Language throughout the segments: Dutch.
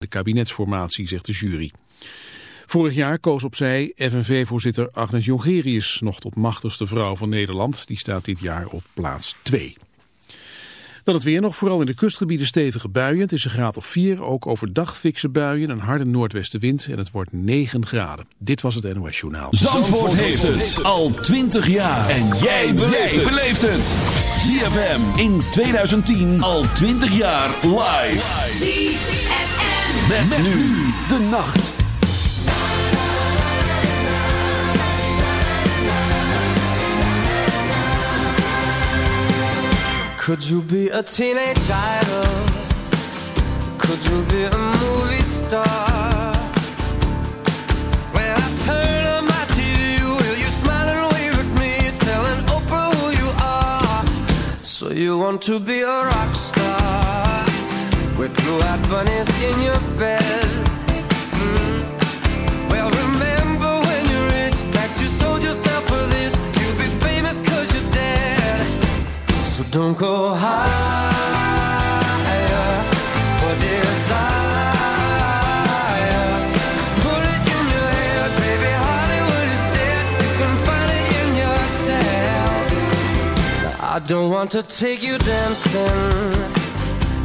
de kabinetsformatie, zegt de jury. Vorig jaar koos opzij FNV-voorzitter Agnes Jongerius nog tot machtigste vrouw van Nederland. Die staat dit jaar op plaats 2. Dan het weer nog, vooral in de kustgebieden stevige buien. Het is een graad of 4, ook overdag fikse buien, een harde noordwestenwind en het wordt 9 graden. Dit was het NOS Journaal. Zandvoort, Zandvoort heeft het al 20 jaar. En jij beleeft het. ZFM in 2010 al 20 jaar live. ZFM. Met, met nu de nacht. Could you be a teenage idol? Could you be a movie star? When I turn on my TV, will you smile and wave at me, telling Oprah who you are? So you want to be a rock star with blue-eyed bunnies in your bed? Mm. Well, remember when you're rich that you sold yourself for this. You'll be famous cause you're dead. So don't go higher for desire. Put it in your head, baby. Hollywood is dead. You can find it in yourself. I don't want to take you dancing.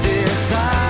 cabeça.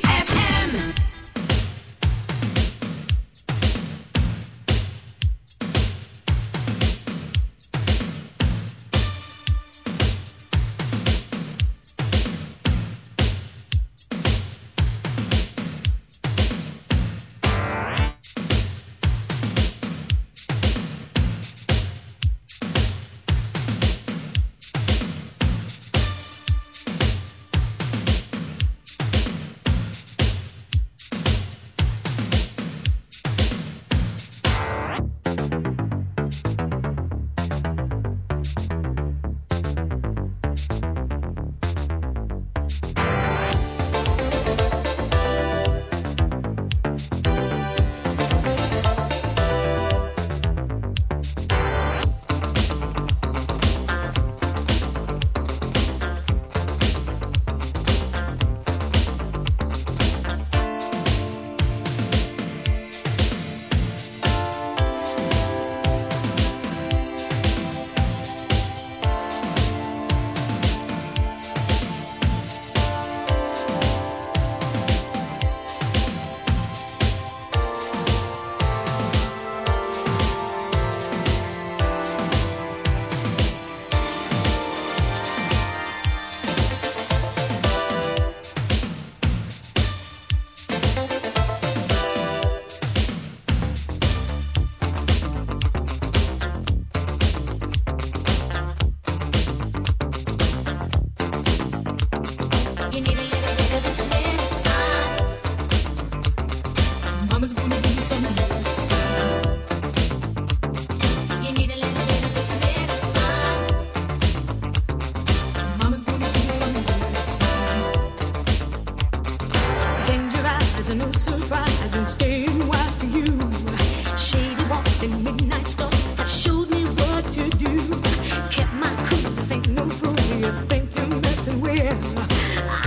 I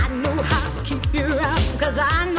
know how to keep you around, cause I know.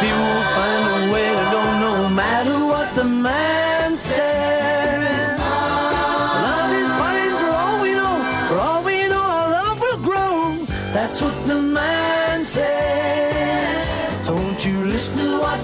People will find a way to go no matter what the man says. Love is fine for all we know. For all we know, our love will grow. That's what the man said. Don't you listen to what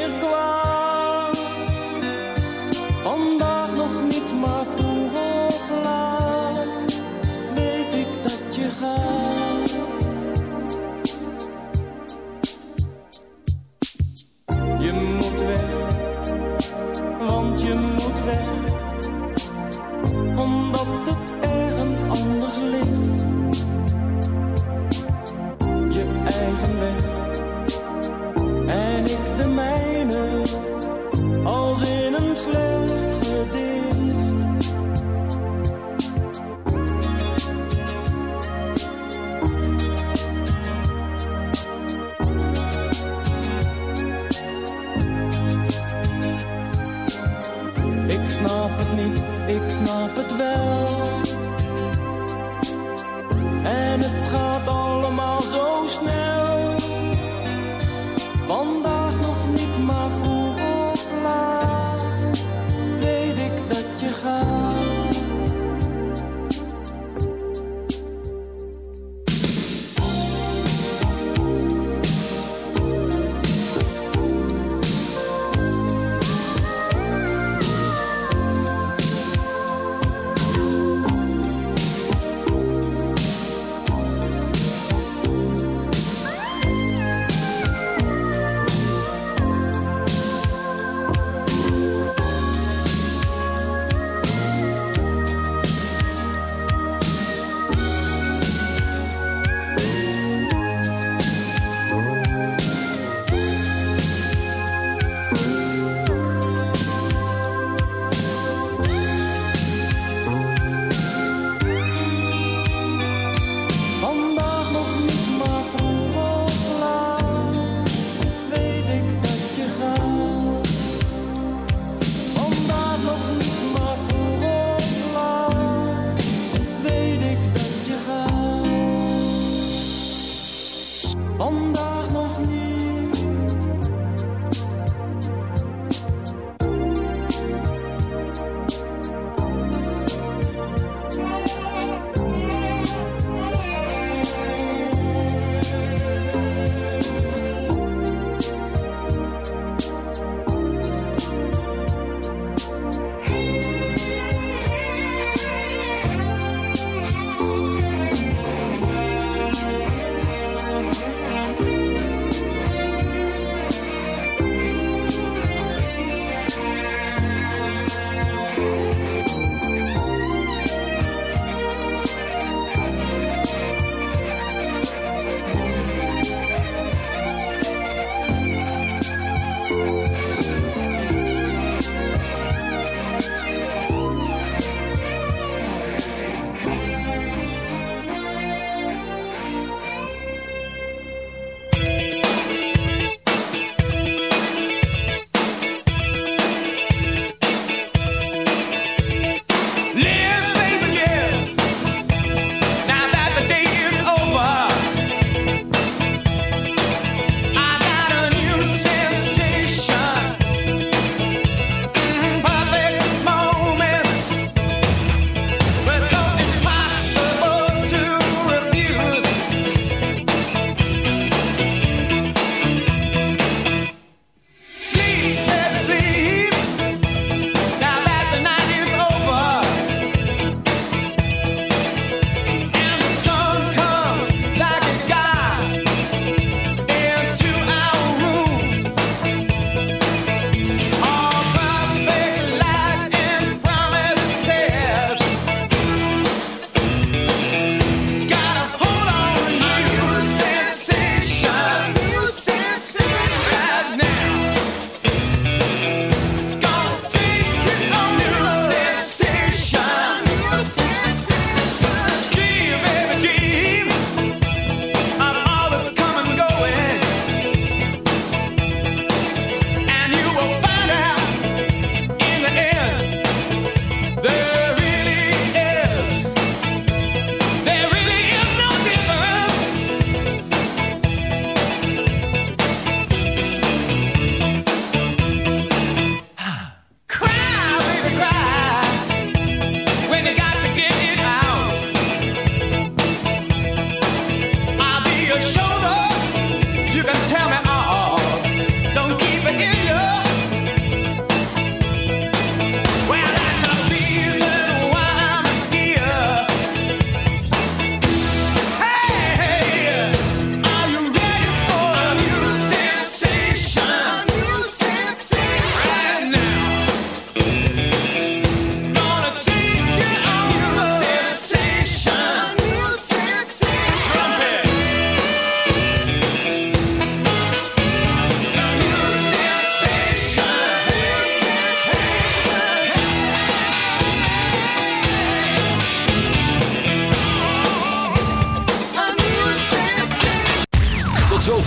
Lang niet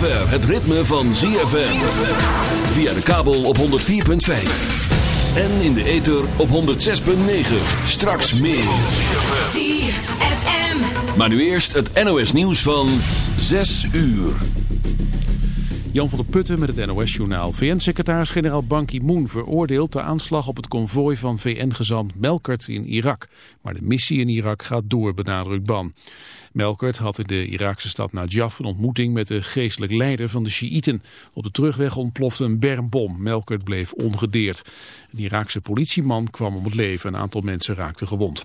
het ritme van ZFM. Via de kabel op 104.5. En in de ether op 106.9. Straks meer. ZFM. Maar nu eerst het NOS nieuws van 6 uur. Jan van der Putten met het NOS-journaal. VN-secretaris-generaal Ban Ki-moon veroordeelt de aanslag op het konvooi van VN-gezant Melkert in Irak. Maar de missie in Irak gaat door, benadrukt Ban. Melkert had in de Iraakse stad Najaf een ontmoeting met de geestelijk leider van de Sjiïten. Op de terugweg ontplofte een bermbom. Melkert bleef ongedeerd. Een Iraakse politieman kwam om het leven. Een aantal mensen raakten gewond.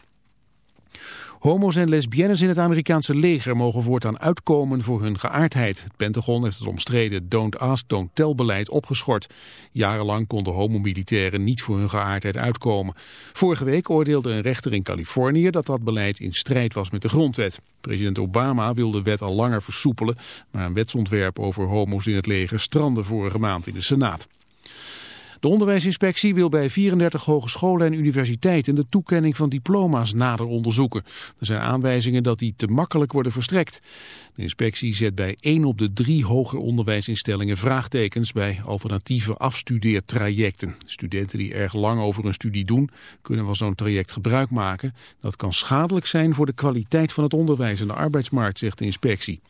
Homo's en lesbiennes in het Amerikaanse leger mogen voortaan uitkomen voor hun geaardheid. Het Pentagon heeft het omstreden Don't Ask, Don't Tell beleid opgeschort. Jarenlang konden homomilitairen niet voor hun geaardheid uitkomen. Vorige week oordeelde een rechter in Californië dat dat beleid in strijd was met de grondwet. President Obama wilde de wet al langer versoepelen, maar een wetsontwerp over homo's in het leger strandde vorige maand in de Senaat. De onderwijsinspectie wil bij 34 hogescholen en universiteiten de toekenning van diploma's nader onderzoeken. Er zijn aanwijzingen dat die te makkelijk worden verstrekt. De inspectie zet bij één op de drie hoger onderwijsinstellingen vraagtekens bij alternatieve afstudeertrajecten. Studenten die erg lang over een studie doen, kunnen van zo'n traject gebruik maken. Dat kan schadelijk zijn voor de kwaliteit van het onderwijs en de arbeidsmarkt, zegt de inspectie.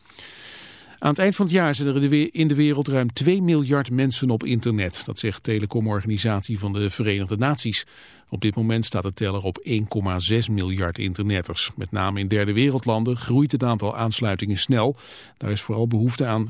Aan het eind van het jaar zijn er in de wereld ruim 2 miljard mensen op internet. Dat zegt telecomorganisatie van de Verenigde Naties. Op dit moment staat de teller op 1,6 miljard internetters. Met name in derde wereldlanden groeit het aantal aansluitingen snel. Daar is vooral behoefte aan